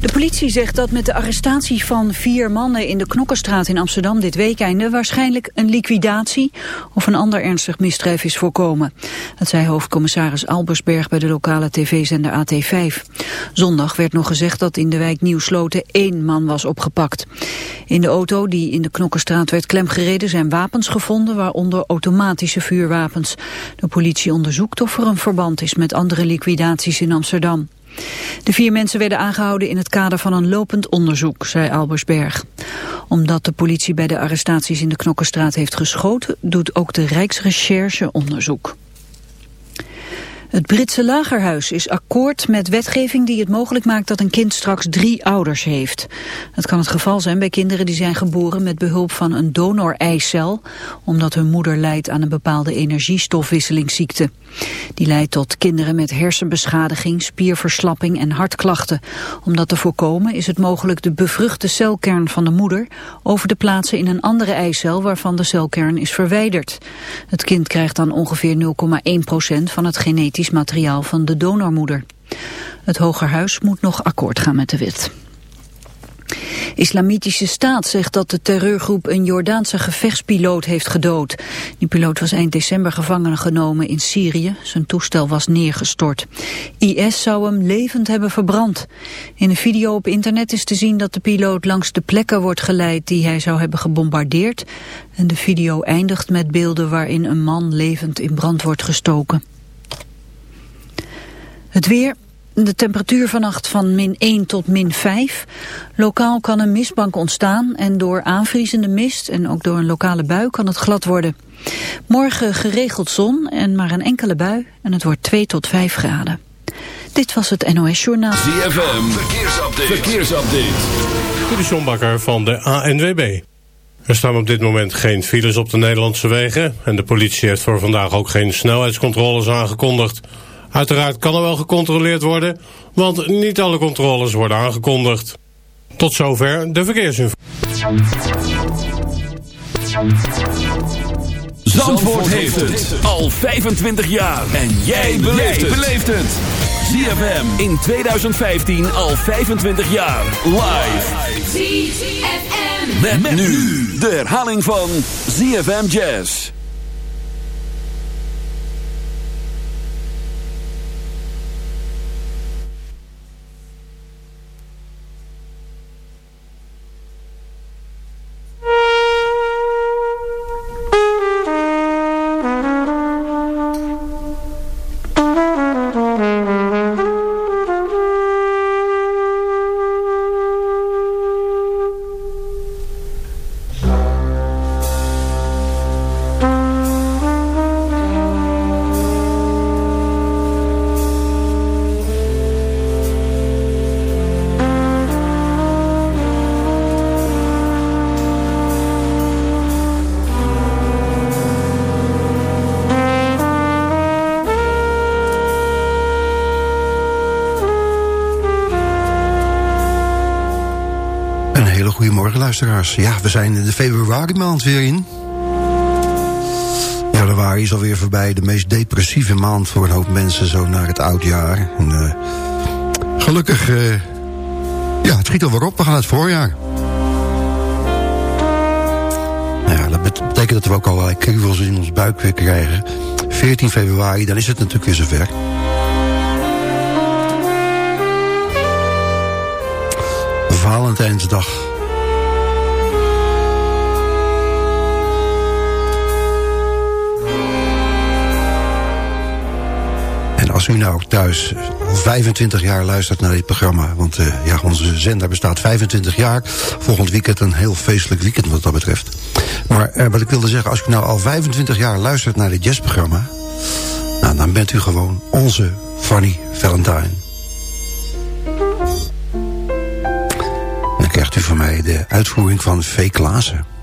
De politie zegt dat met de arrestatie van vier mannen in de Knokkenstraat in Amsterdam dit weekende waarschijnlijk een liquidatie of een ander ernstig misdrijf is voorkomen. Dat zei hoofdcommissaris Albersberg bij de lokale tv-zender AT5. Zondag werd nog gezegd dat in de wijk Nieuwsloten één man was opgepakt. In de auto die in de Knokkenstraat werd klemgereden zijn wapens gevonden, waaronder automatische vuurwapens. De politie onderzoekt of er een verband is met andere liquidaties in Amsterdam. De vier mensen werden aangehouden in het kader van een lopend onderzoek, zei Albersberg. Omdat de politie bij de arrestaties in de Knokkenstraat heeft geschoten, doet ook de Rijksrecherche onderzoek. Het Britse lagerhuis is akkoord met wetgeving die het mogelijk maakt dat een kind straks drie ouders heeft. Dat kan het geval zijn bij kinderen die zijn geboren met behulp van een donor-eicel, omdat hun moeder lijdt aan een bepaalde energiestofwisselingsziekte. Die leidt tot kinderen met hersenbeschadiging, spierverslapping en hartklachten. Om dat te voorkomen is het mogelijk de bevruchte celkern van de moeder over te plaatsen in een andere eicel waarvan de celkern is verwijderd. Het kind krijgt dan ongeveer 0,1% van het genetisch materiaal van de donormoeder. Het Hogerhuis moet nog akkoord gaan met de wet. Islamitische Staat zegt dat de terreurgroep een Jordaanse gevechtspiloot heeft gedood. Die piloot was eind december gevangen genomen in Syrië. Zijn toestel was neergestort. IS zou hem levend hebben verbrand. In een video op internet is te zien dat de piloot langs de plekken wordt geleid die hij zou hebben gebombardeerd. En de video eindigt met beelden waarin een man levend in brand wordt gestoken. Het weer, de temperatuur vannacht van min 1 tot min 5. Lokaal kan een mistbank ontstaan en door aanvriezende mist en ook door een lokale bui kan het glad worden. Morgen geregeld zon en maar een enkele bui en het wordt 2 tot 5 graden. Dit was het NOS Journaal. ZFM, verkeersupdate. verkeersupdate. De Sjombakker van de ANWB. Er staan op dit moment geen files op de Nederlandse wegen... en de politie heeft voor vandaag ook geen snelheidscontroles aangekondigd... Uiteraard kan er wel gecontroleerd worden, want niet alle controles worden aangekondigd. Tot zover de verkeersinformatie. Zandvoort heeft het al 25 jaar. En jij beleeft het. ZFM in 2015 al 25 jaar. Live. ZFM. Met, met nu de herhaling van ZFM Jazz. Luisteraars. Ja, we zijn de februari maand weer in. Januari is alweer voorbij. De meest depressieve maand voor een hoop mensen zo naar het oudjaar. En, uh, gelukkig, uh, ja, het schiet alweer op. We gaan het voorjaar. Ja, dat betekent dat we ook allerlei kriebels in ons buik weer krijgen. 14 februari, dan is het natuurlijk weer zover. Valentijnsdag u nou thuis al 25 jaar luistert naar dit programma... want uh, ja, onze zender bestaat 25 jaar. Volgend weekend een heel feestelijk weekend wat dat betreft. Maar uh, wat ik wilde zeggen, als u nou al 25 jaar luistert naar dit jazzprogramma... Nou, dan bent u gewoon onze Fanny Valentine. Dan krijgt u van mij de uitvoering van V. Klaassen.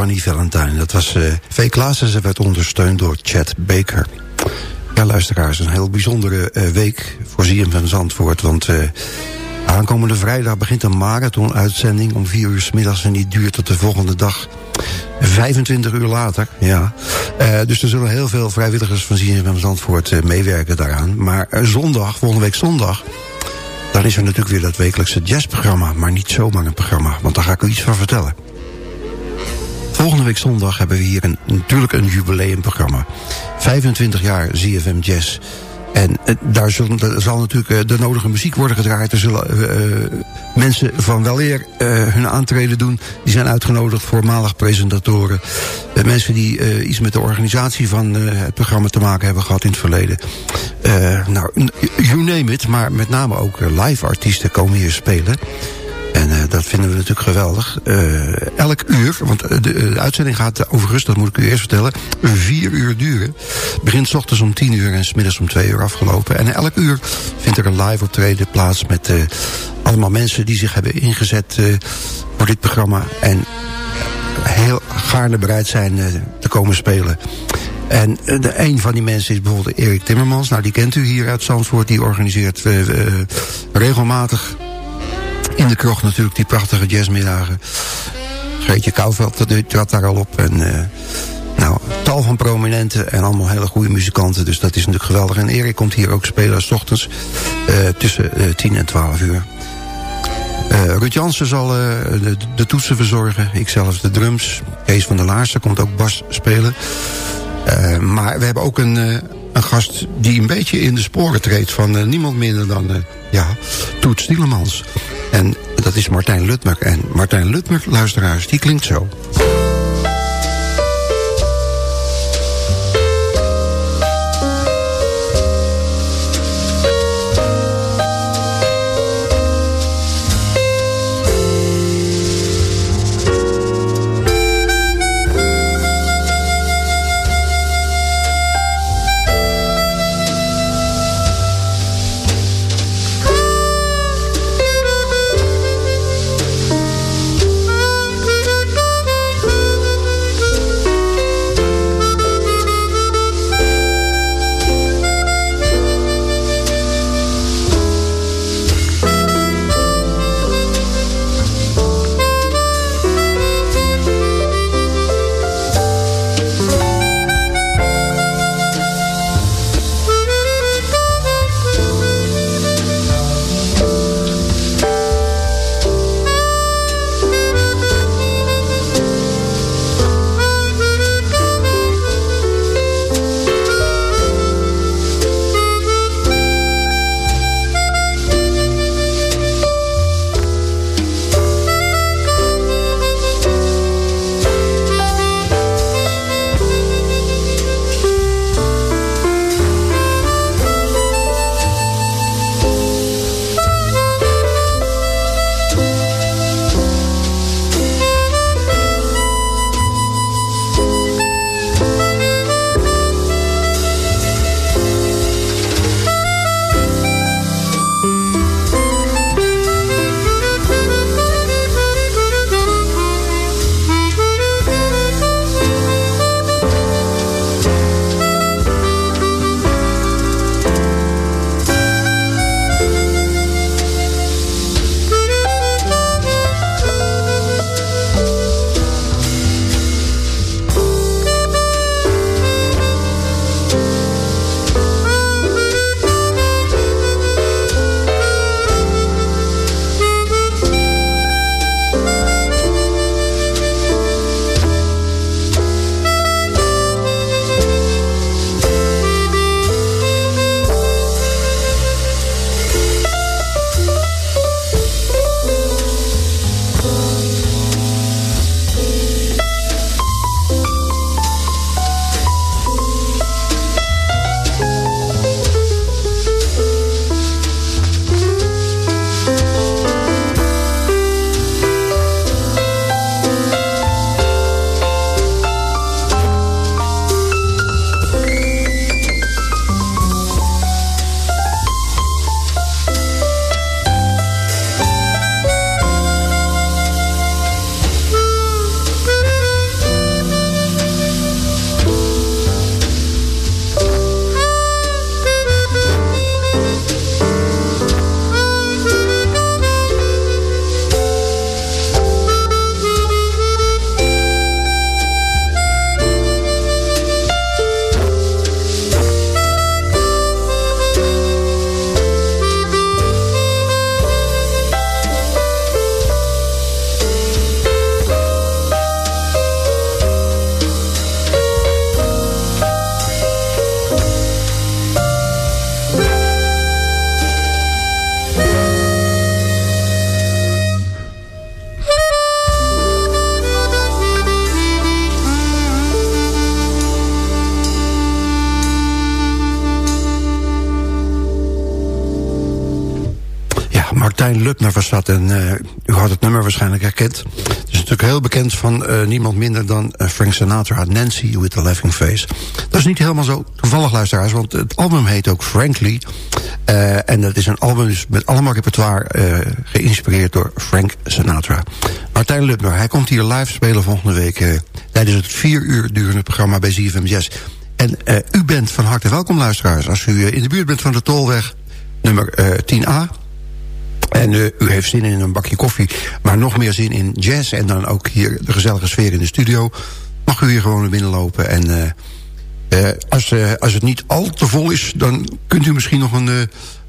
Fanny Valentine. Dat was uh, V. Klaas en ze werd ondersteund door Chad Baker. Ja, luisteraars, een heel bijzondere uh, week voor van Zandvoort. Want uh, aankomende vrijdag begint een marathon-uitzending om vier uur s middags... en die duurt tot de volgende dag 25 uur later, ja. Dus er zullen heel veel vrijwilligers van van Zandvoort uh, meewerken daaraan. Maar zondag, volgende week zondag... dan is er natuurlijk weer dat wekelijkse jazzprogramma. Maar niet zomaar een programma, want daar ga ik u iets van vertellen. Volgende week zondag hebben we hier een, natuurlijk een jubileumprogramma. 25 jaar ZFM Jazz. En daar, zullen, daar zal natuurlijk de nodige muziek worden gedraaid. Er zullen mensen van weleer hun aantreden doen. Die zijn uitgenodigd, voormalig presentatoren. mensen die iets met de organisatie van het programma te maken hebben gehad in het verleden. nou, you name it, maar met name ook live artiesten komen hier spelen. En uh, dat vinden we natuurlijk geweldig. Uh, elk uur, want de, de, uitzending gaat overigens, dat moet ik u eerst vertellen, vier uur duren. Begint s ochtends om tien uur en s middags om twee uur afgelopen. En elk uur vindt er een live optreden plaats met allemaal mensen die zich hebben ingezet voor dit programma. En heel gaarne bereid zijn te komen spelen. En de, een van die mensen is bijvoorbeeld Erik Timmermans. Nou, die kent u hier uit Zandvoort. Die organiseert regelmatig in de krocht natuurlijk die prachtige jazzmiddagen. Greetje Kouwveld trad daar al op. En uh, nou, tal van prominenten en allemaal hele goede muzikanten. Dus dat is natuurlijk geweldig. En Erik komt hier ook spelen s ochtends uh, tussen uh, 10 en 12 uur. Ruud Jansen zal de, de, toetsen verzorgen. Ikzelf de drums. Kees van der Laarsen komt ook bas spelen. maar we hebben ook een, een gast die een beetje in de sporen treedt... van niemand minder dan ja, Toet Stielemans. En dat is Martijn Lutmer. En Martijn Lutmer, luisteraars, die klinkt zo. Martijn Lupner was dat. En uh, u had het nummer waarschijnlijk herkend. Het is natuurlijk heel bekend van uh, niemand minder dan uh, Frank Sinatra. Nancy with the Laughing Face. Dat is niet helemaal zo toevallig luisteraars. Want het album heet ook Frankly. en dat is een album dus met allemaal repertoire geïnspireerd door Frank Sinatra. Martijn Lupner, hij komt hier live spelen volgende week... tijdens het vier uur durende programma bij ZFM Jazz. En u bent van harte welkom luisteraars. Als u in de buurt bent van de Tolweg nummer 10A... En uh, u heeft zin in een bakje koffie, maar nog meer zin in jazz... en dan ook hier de gezellige sfeer in de studio... mag u hier gewoon naar binnen lopen. En uh, uh, als, als het niet al te vol is... dan kunt u misschien nog een,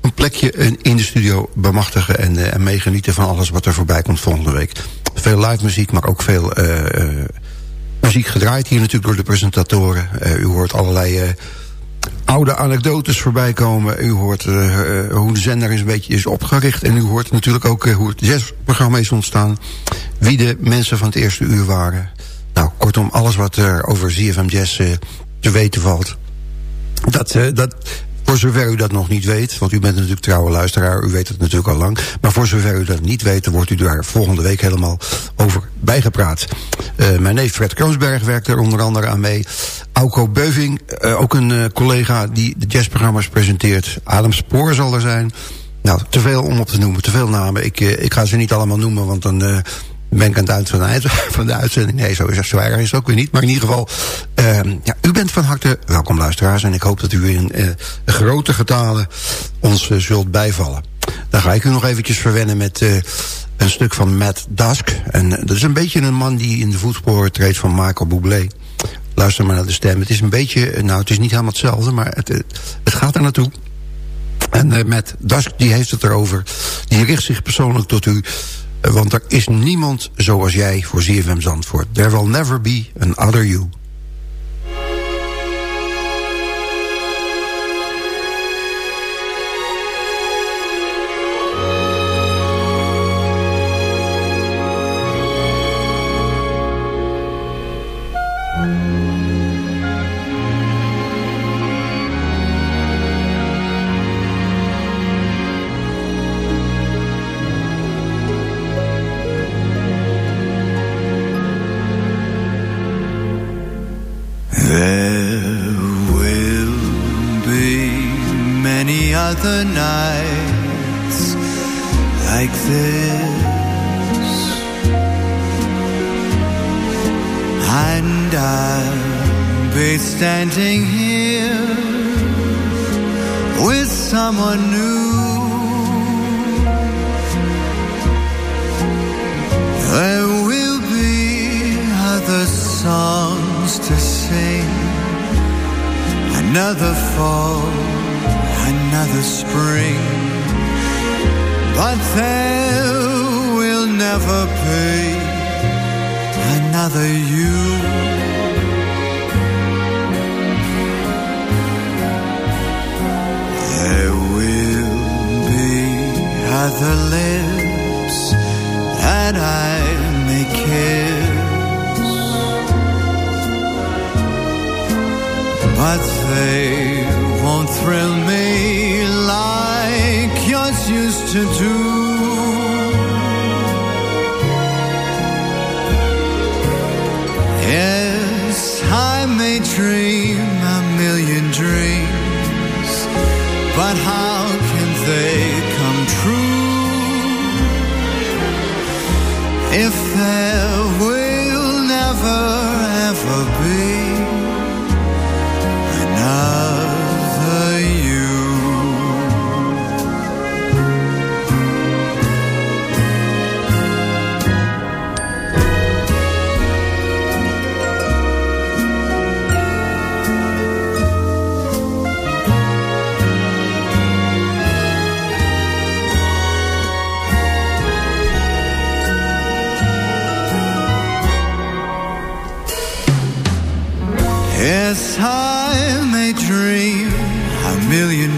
een plekje in de studio bemachtigen... En, en meegenieten van alles wat er voorbij komt volgende week. Veel live muziek, maar ook veel muziek gedraaid hier natuurlijk door de presentatoren. u hoort allerlei oude anekdotes voorbij komen. U hoort uh, hoe de zender is een beetje is opgericht. En u hoort natuurlijk ook uh, hoe het jazzprogramma is ontstaan. Wie de mensen van het eerste uur waren. Nou, kortom, alles wat er over ZFM Jazz te weten valt. Dat, dat, voor zover u dat nog niet weet, want u bent natuurlijk trouwe luisteraar... u weet het natuurlijk al lang. Maar voor zover u dat niet weet, wordt u daar volgende week helemaal over bijgepraat. Uh, mijn neef Fred Kroonsberg werkt er onder andere aan mee. Auko Beuving, uh, ook een uh, collega die de jazzprogramma's presenteert. Adam Spoor zal er zijn. Nou, te veel om op te noemen, te veel namen. Ik, ik ga ze niet allemaal noemen, want dan ben ik aan het eind van de, van de uitzending. Nee, zo is het erg is ook weer niet. Maar in ieder geval, uh, ja, u bent van harte welkom luisteraars. En ik hoop dat u in uh, grote getalen ons uh, zult bijvallen. Dan ga ik u nog eventjes verwennen met een stuk van Matt Dusk. En dat is een beetje een man die in de voetsporen treedt van Michael Bublé. Luister maar naar de stem. Het is een beetje, nou het is niet helemaal hetzelfde, maar het, het gaat er naartoe. En Matt Dusk die heeft het erover. Die richt zich persoonlijk tot u. Want er is niemand zoals jij voor ZFM Zandvoort. There will never be an other you. nights like this. And I'll be standing here With someone new. There will be other songs to sing Another fall another spring, but there will never be another you. There will be other lips that I may kiss, but they won't thrill me like yours used to do. Yes, I may dream a million dreams, but how can they come true if there were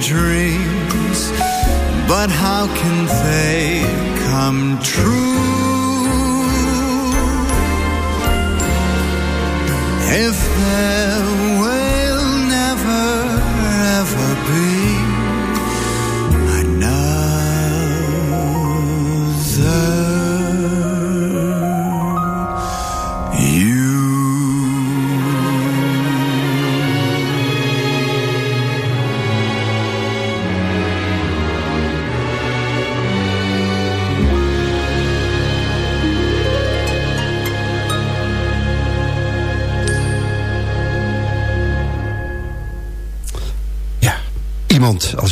dreams, but how can they come true? If there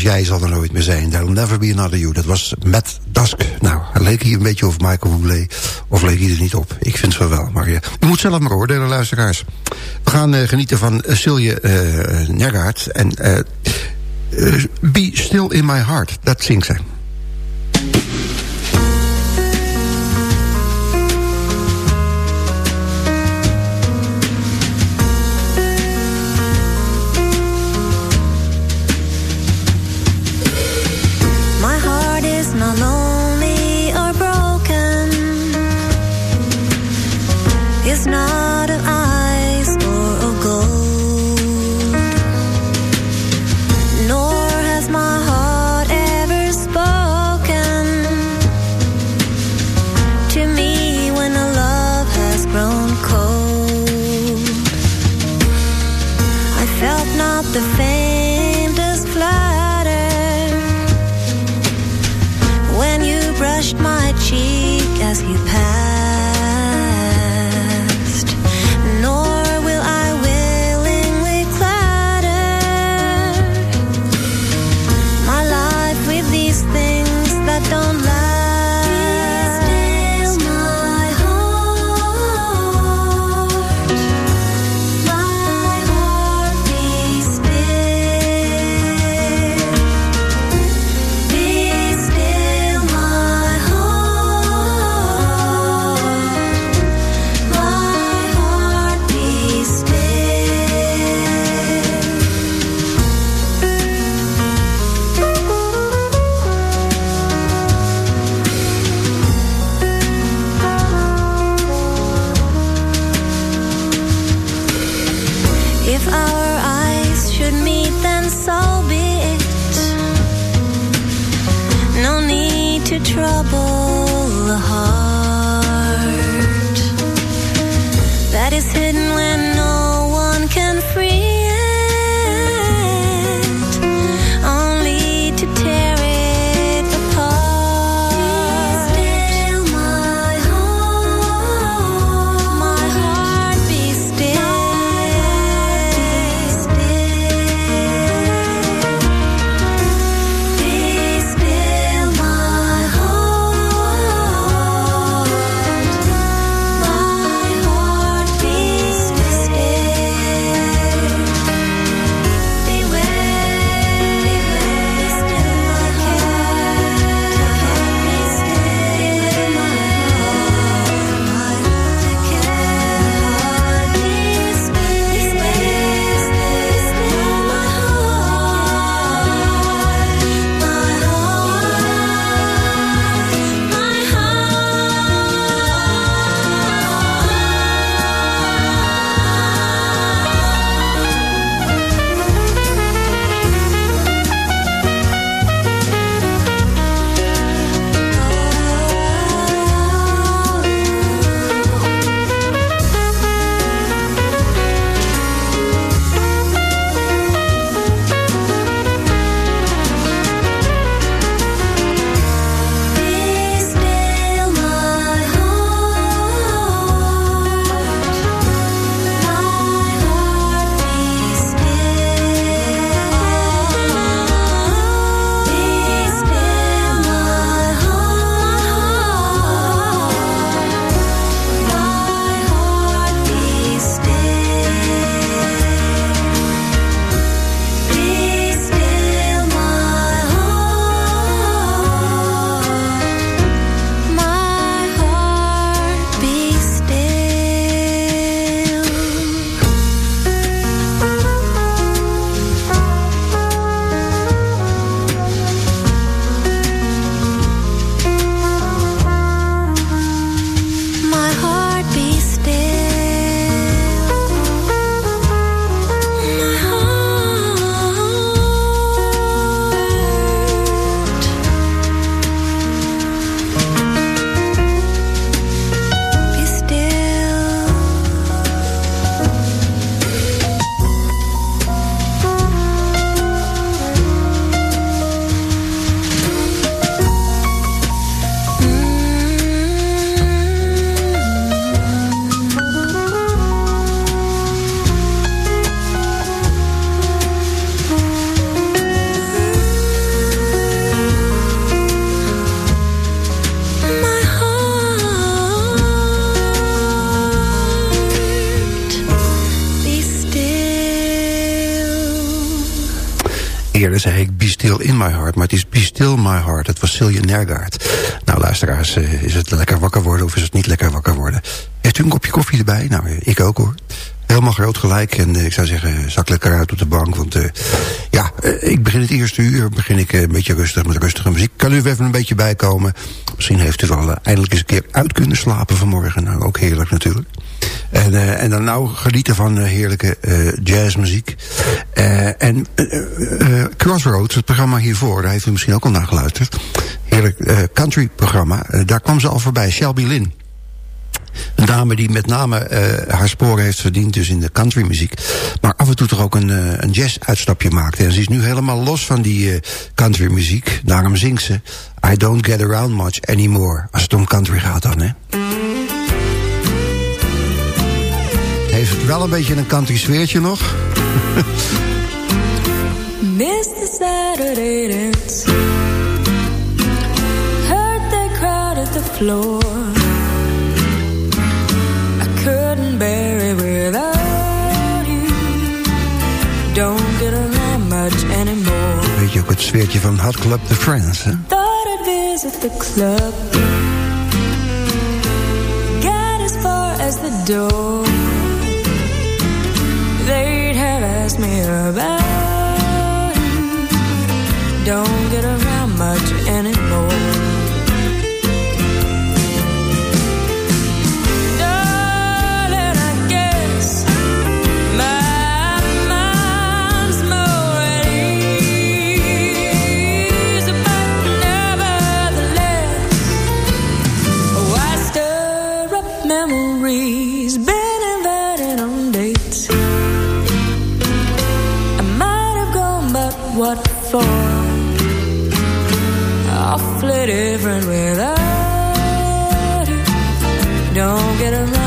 jij zal er nooit meer zijn. There'll never be another you. Dat was Matt Dusk. Nou, leek hij een beetje over Michael Bublé. Of leek hij er niet op? Ik vind het wel. Maar u moet zelf maar oordelen, luisteraars. We gaan uh, genieten van uh, Silje uh, Nergaard. En Be Still in My Heart. Dat zingt zij. If I were Still My Heart. Het was Silje Nergaard. Nou, luisteraars, uh, is het lekker wakker worden of is het niet lekker wakker worden? Heeft u een kopje koffie erbij? Nou, ik ook hoor. Helemaal groot gelijk. En uh, ik zou zeggen, zak lekker uit op de bank. Want ja, ik begin het eerste uur begin ik een beetje rustig met rustige muziek. Kan u even een beetje bijkomen? Misschien heeft u wel eindelijk eens een keer uit kunnen slapen vanmorgen. Nou, ook heerlijk natuurlijk. En, uh, en dan nou genieten van uh, heerlijke uh, jazzmuziek. en Crossroads, het programma hiervoor, daar heeft u misschien ook al naar geluisterd. Heerlijk country programma. daar kwam ze al voorbij, Shelby Lynn. Een dame die met name haar sporen heeft verdiend dus in de countrymuziek. Maar af en toe toch ook een, een jazz-uitstapje maakte. En ze is nu helemaal los van die uh, countrymuziek. Daarom zingt ze I don't get around much anymore. Als het om country gaat dan, hè. Heeft wel een beetje een country sfeertje nog. Miss the Saturday dance. Heard they crowded the floor. I couldn't bear it without you. Don't get around much anymore. Weet je ook het sfeertje van Hot Club The Friends, hè? Thought I'd visit the club. Got as far as the door they'd have asked me about. Don't get around much anymore. Different without you. Don't get around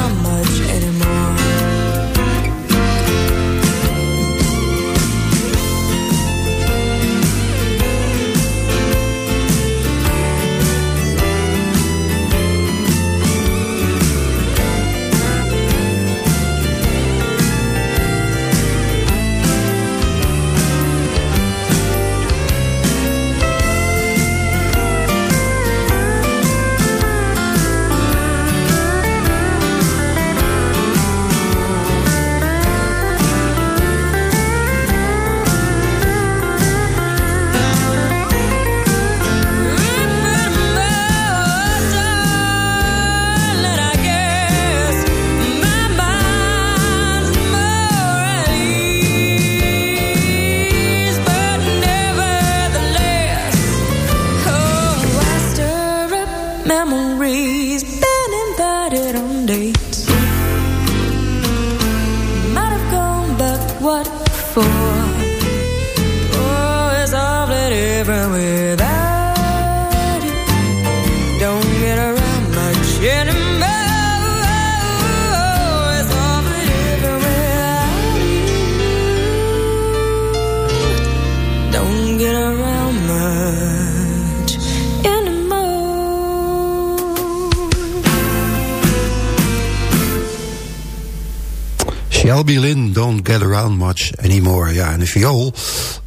de viool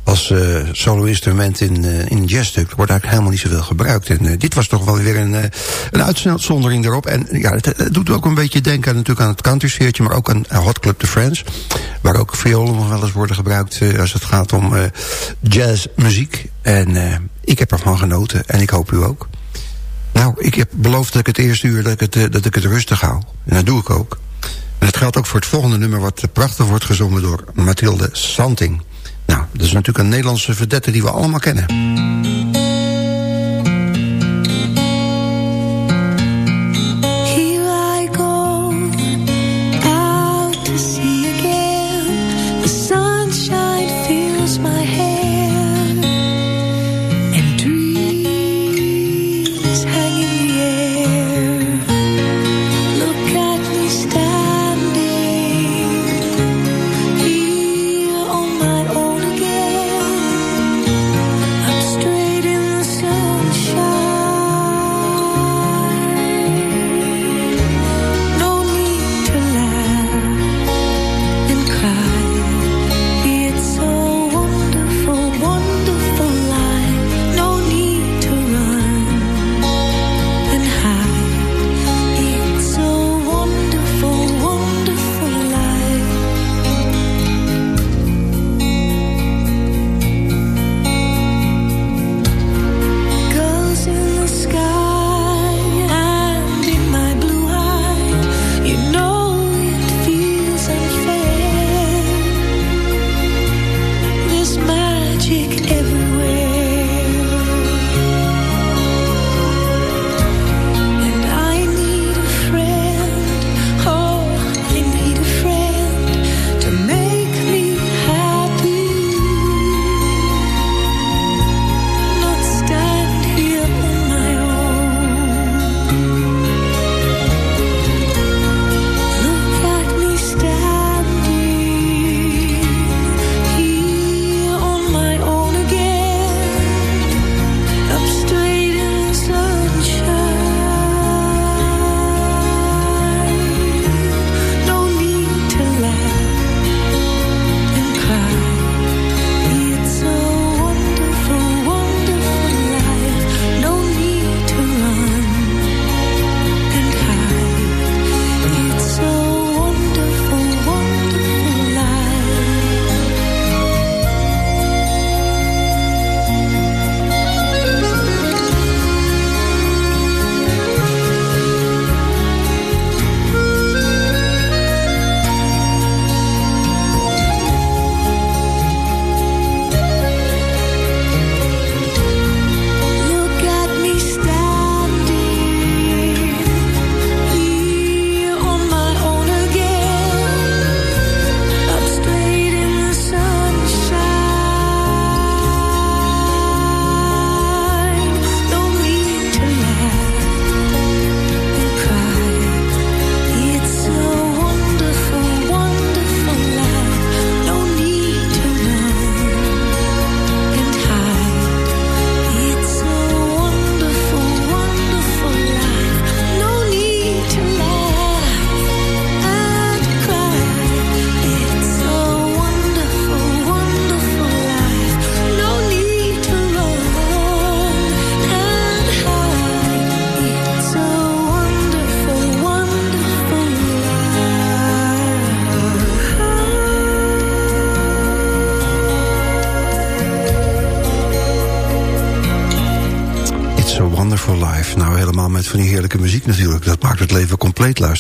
als uh, solo-instrument in, uh, in een jazzstuk wordt eigenlijk helemaal niet zoveel gebruikt. En uh, dit was toch wel weer een, een uitzondering erop. En ja, het, doet ook een beetje denken natuurlijk aan het country sfeertje, maar ook aan Hot Club The Friends. Waar ook violen nog wel eens worden gebruikt als het gaat om jazzmuziek. En ik heb ervan genoten en ik hoop u ook. Nou, ik heb beloofd dat ik het eerste uur dat ik het, dat ik het rustig hou. En dat doe ik ook. En dat geldt ook voor het volgende nummer... wat prachtig wordt gezongen door Mathilde Santing. Nou, dat is natuurlijk een Nederlandse verdette die we allemaal kennen.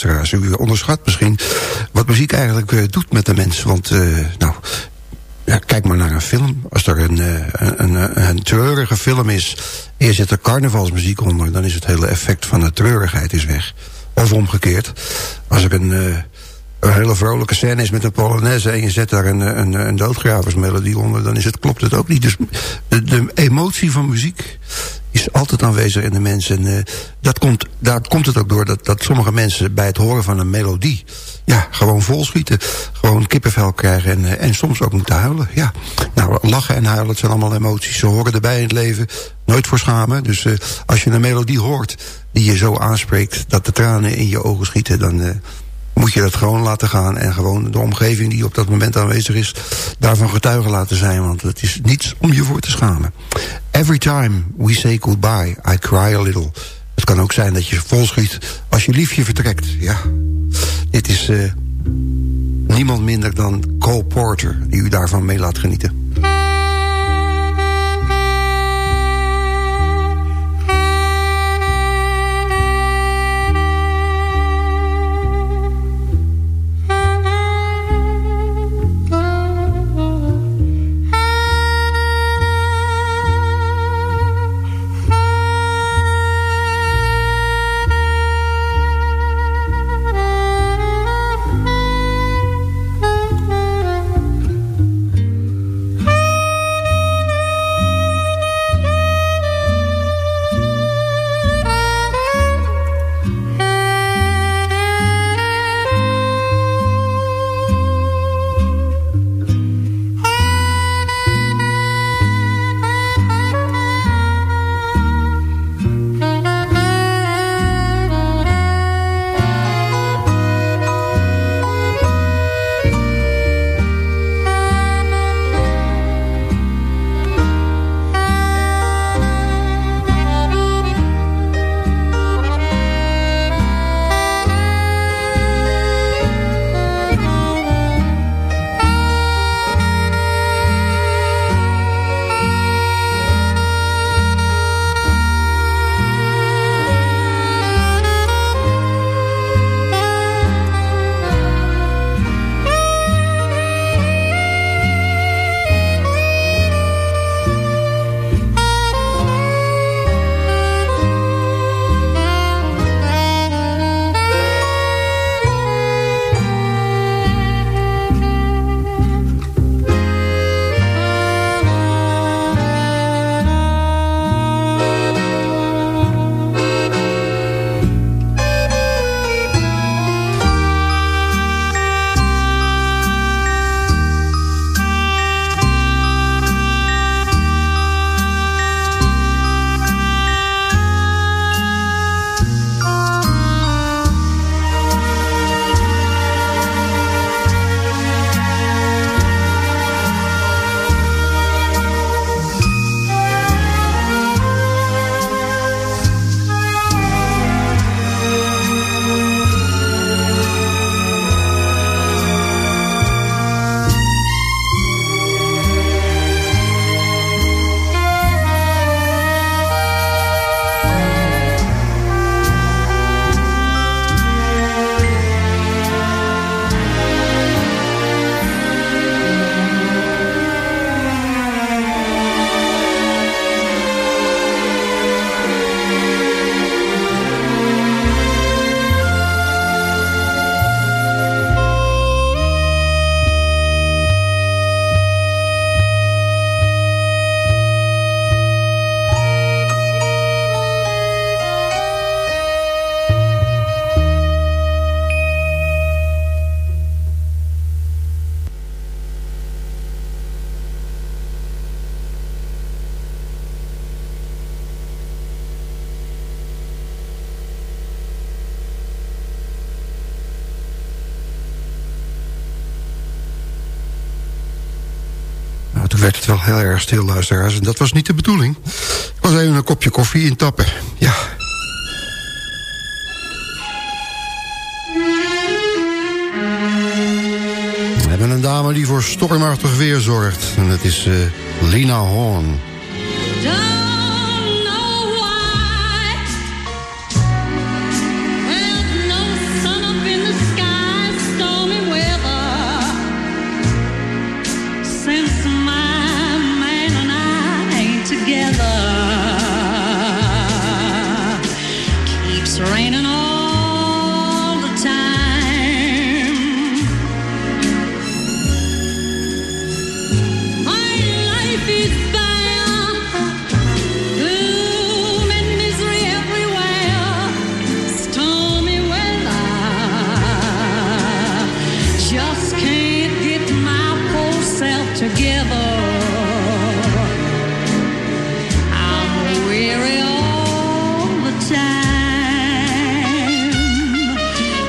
Luisteraars. U onderschat misschien wat muziek eigenlijk uh, doet met de mens. Want, uh, nou, ja, kijk maar naar een film. Als er een, een, een, een, treurige film is... en je zet er carnavalsmuziek onder... dan is het hele effect van de treurigheid is weg. Of omgekeerd. Als er een een hele vrolijke scène is met een polonaise... en je zet daar een, een, een doodgraversmelodie onder... dan is het, klopt het ook niet. Dus de emotie van muziek is altijd aanwezig in de mensen. En uh, dat komt, daar komt het ook door dat, dat sommige mensen bij het horen van een melodie... ja, gewoon volschieten, gewoon kippenvel krijgen en, uh, en soms ook moeten huilen. Ja, nou, lachen en huilen, het zijn allemaal emoties. Ze horen erbij in het leven, nooit voor schamen. Dus uh, als je een melodie hoort die je zo aanspreekt... dat de tranen in je ogen schieten, dan moet je dat gewoon laten gaan. En gewoon de omgeving die op dat moment aanwezig is... daarvan getuige laten zijn. Want het is niets om je voor te schamen. Every time we say goodbye, I cry a little. Het kan ook zijn dat je volschiet als je liefje vertrekt. Ja, dit is uh, niemand minder dan Cole Porter... die u daarvan mee laat genieten. Erg stil, luisteraars. En dat was niet de bedoeling. Ik was even een kopje koffie intappen. Ja. We hebben een dame die voor stormachtig weer zorgt. En dat is uh, Lina Horn.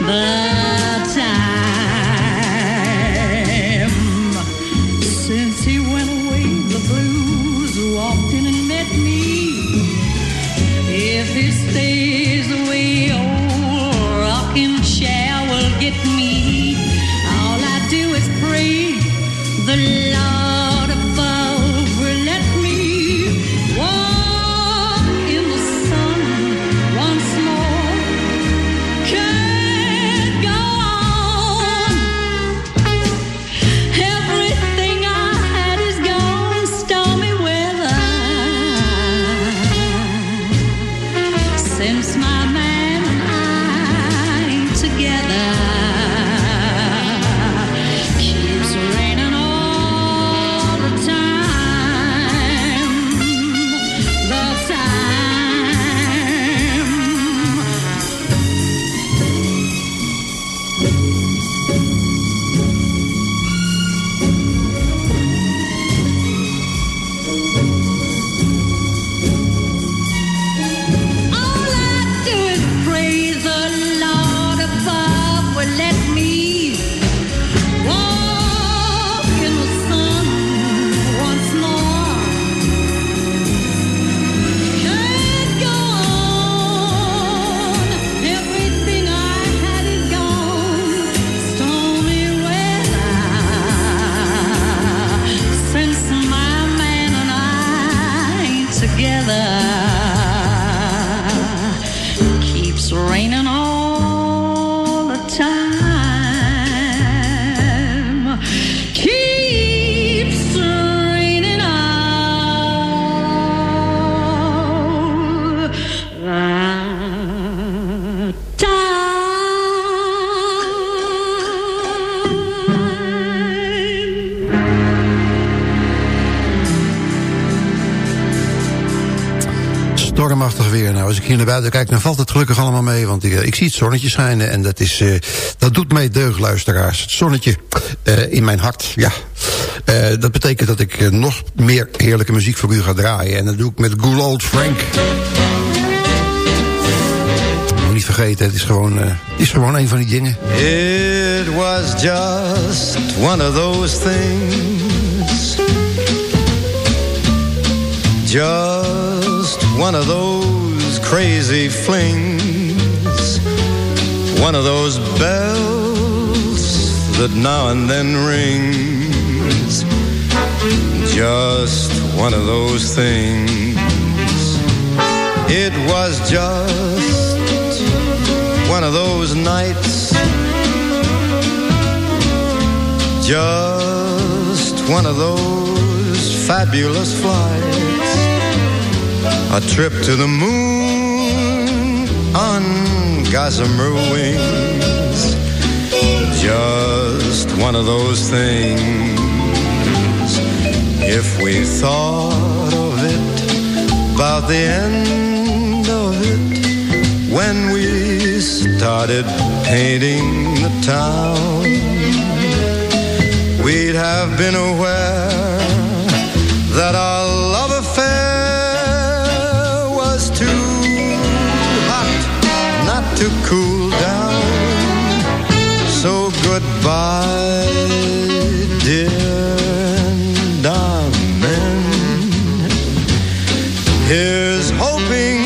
man. Hier naar buiten kijk, dan valt het gelukkig allemaal mee. Want ik, eh, ik zie het zonnetje schijnen en dat, is, uh, dat doet mij deug, luisteraars. Het zonnetje uh, in mijn hart, ja. Dat betekent dat ik nog meer heerlijke muziek voor u ga draaien. En dat doe ik met Good Old Frank. Moet niet vergeten, het is gewoon, is gewoon een van die dingen. It was just one of those things. Just one of those crazy flings. One of those bells that now and then rings. Just one of those things. It was just one of those nights. Just one of those fabulous flights. A trip to the moon on gossamer wings. Just one of those things. If we thought of it, about the end of it, when we started painting the town, we'd have been aware that our to cool down. So goodbye, dear darling. Here's hoping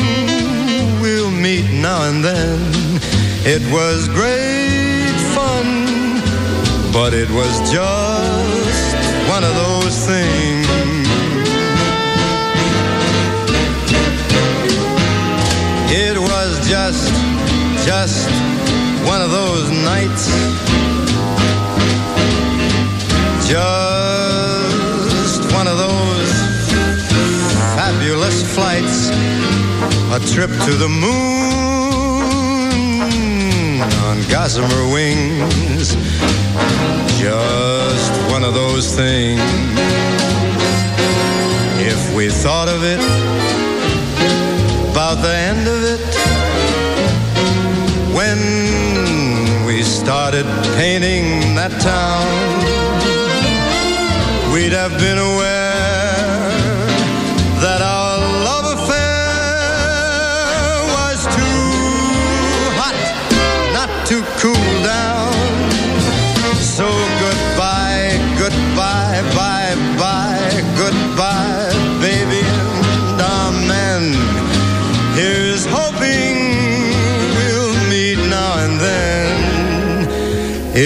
we'll meet now and then. It was great fun, but it was just one of those things. Just one of those nights. Just one of those fabulous flights. A trip to the moon on gossamer wings. Just one of those things. If we thought of it, about the end of it, started painting that town, we'd have been aware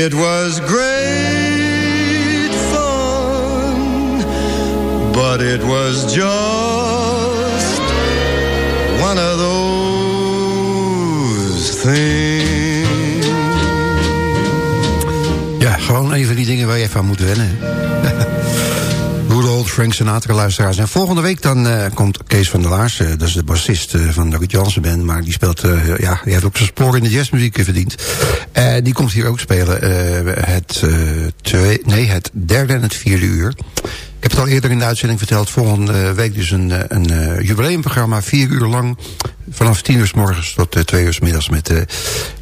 It was great fun, but it was just one of those things. Ja, gewoon even die dingen waar je aan moet wennen. Good old Frank Sinatra luisteraars. En volgende week dan eh, komt Kees van der Laars. eh, dat is de bassist eh, van de Ruud Jansen Band. Maar die speelt, ja, die heeft ook zijn spoor in de jazzmuziek verdiend. Die komt hier ook spelen. het, nee, het derde en het vierde uur. Ik heb het al eerder in de uitzending verteld. Volgende week dus een, eh, een eh, jubileumprogramma. Vier uur lang. Vanaf tien uur s morgens tot eh, twee uur s middags. Met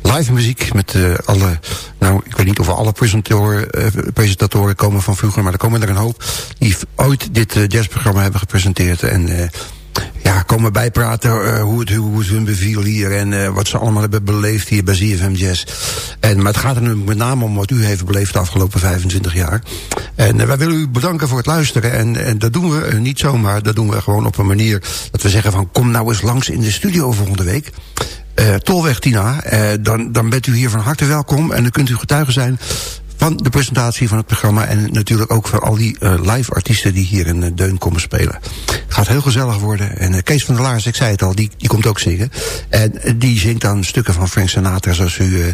live muziek. Met alle, nou ik weet niet of alle presentatoren, presentatoren komen van vroeger. Maar er komen er een hoop die ooit dit jazzprogramma hebben gepresenteerd. En ja, komen bijpraten eh, hoe, het, hoe het hun beviel hier... en eh, wat ze allemaal hebben beleefd hier bij ZFM Jazz. En, maar het gaat er met name om wat u heeft beleefd de afgelopen 25 jaar. En eh, wij willen u bedanken voor het luisteren. En, en dat doen we niet zomaar, dat doen we gewoon op een manier... dat we zeggen van kom nou eens langs in de studio volgende week... Tolweg Tina, dan, dan bent u hier van harte welkom... en dan kunt u getuige zijn van de presentatie van het programma... en natuurlijk ook van al die eh, live artiesten die hier in uh, Deun komen spelen. Het gaat heel gezellig worden. En uh, Kees van der Laars, ik zei het al, die, die komt ook zingen. En die zingt dan stukken van Frank Sinatra... zoals u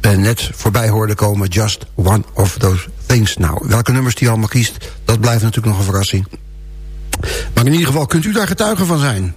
net voorbij hoorde komen. Just one of those things. Nou, welke nummers die allemaal kiest, dat blijft natuurlijk nog een verrassing. Maar in ieder geval kunt u daar getuige van zijn.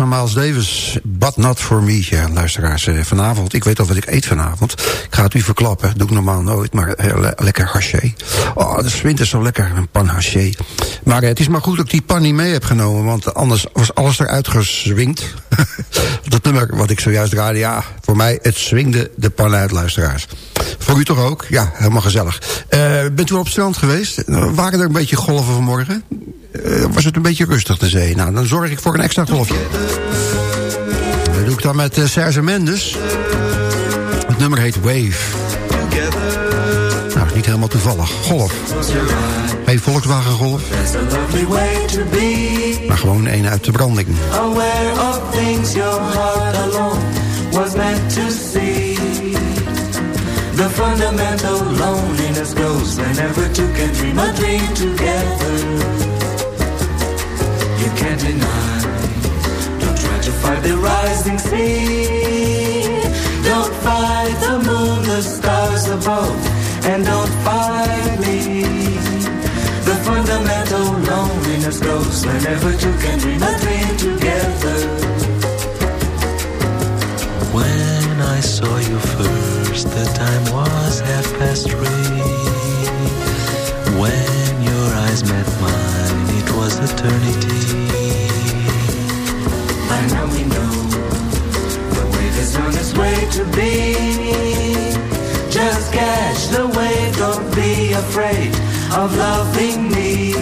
Van Miles Davis, But Not For Me. Ja, luisteraars, eh, vanavond, ik weet al wat ik eet vanavond. Ik ga het u verklappen, doe ik normaal nooit, maar le lekker haché. Oh, de winter is zo lekker, een pan haché. Maar eh, het is maar goed dat ik die pan niet mee heb genomen, want anders was alles eruit geswingd. dat nummer wat ik zojuist draaide, ja, voor mij, het swingde de pan uit, luisteraars. Voor u toch ook? Ja, helemaal gezellig. Uh, bent u op het strand geweest? Waren er een beetje golven vanmorgen? Uh, was het een beetje rustig de zee? Nou, dan zorg ik voor een extra golfje. Dat doe ik dan met uh, Serge Mendes. Het nummer heet Wave. Nou, niet helemaal toevallig. Golf. Hey, Volkswagen Golf. Maar gewoon een uit de branding. Aware of things your heart alone was meant to see. The fundamental loneliness grows whenever two can dream a dream together. you can't deny. Don't try to fight the rising sea. Don't fight the moon, the stars above, and don't fight me. The fundamental loneliness grows whenever two can dream a dream together. When I saw you first, the time was half past three. When your eyes met mine, it was eternity. By now we know the wave is on its way to be. Just catch the wave, don't be afraid of loving me.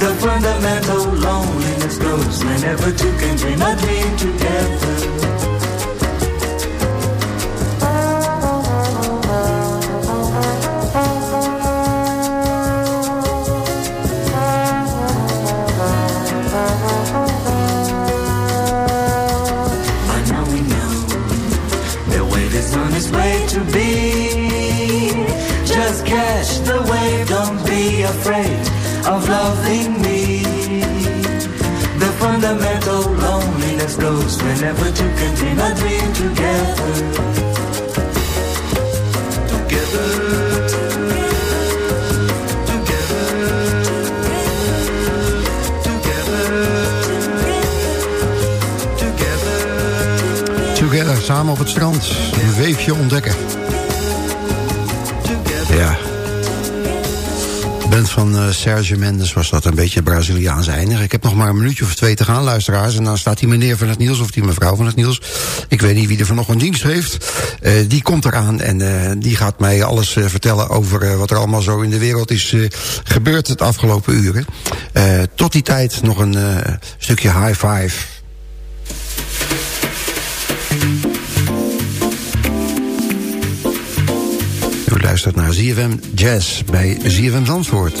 The fundamental loneliness grows whenever two can dream a dream together. to be. Just catch the wave, don't be afraid of loving me. The fundamental loneliness grows whenever two can dream a dream together. Samen op het strand. Een weefje ontdekken. Ja, band van uh, Sergio Mendes was dat een beetje Braziliaans eindig. Ik heb nog maar een minuutje of twee te gaan, luisteraars. En dan staat die meneer van het Niels of die mevrouw van het Niels. Ik weet niet wie er vanochtend dienst heeft. Uh, die komt eraan en uh, die gaat mij alles vertellen over wat er allemaal zo in de wereld is gebeurd het afgelopen uren. tot die tijd nog een stukje high five. Luistert naar ZFM Jazz bij ZFM Zandvoort.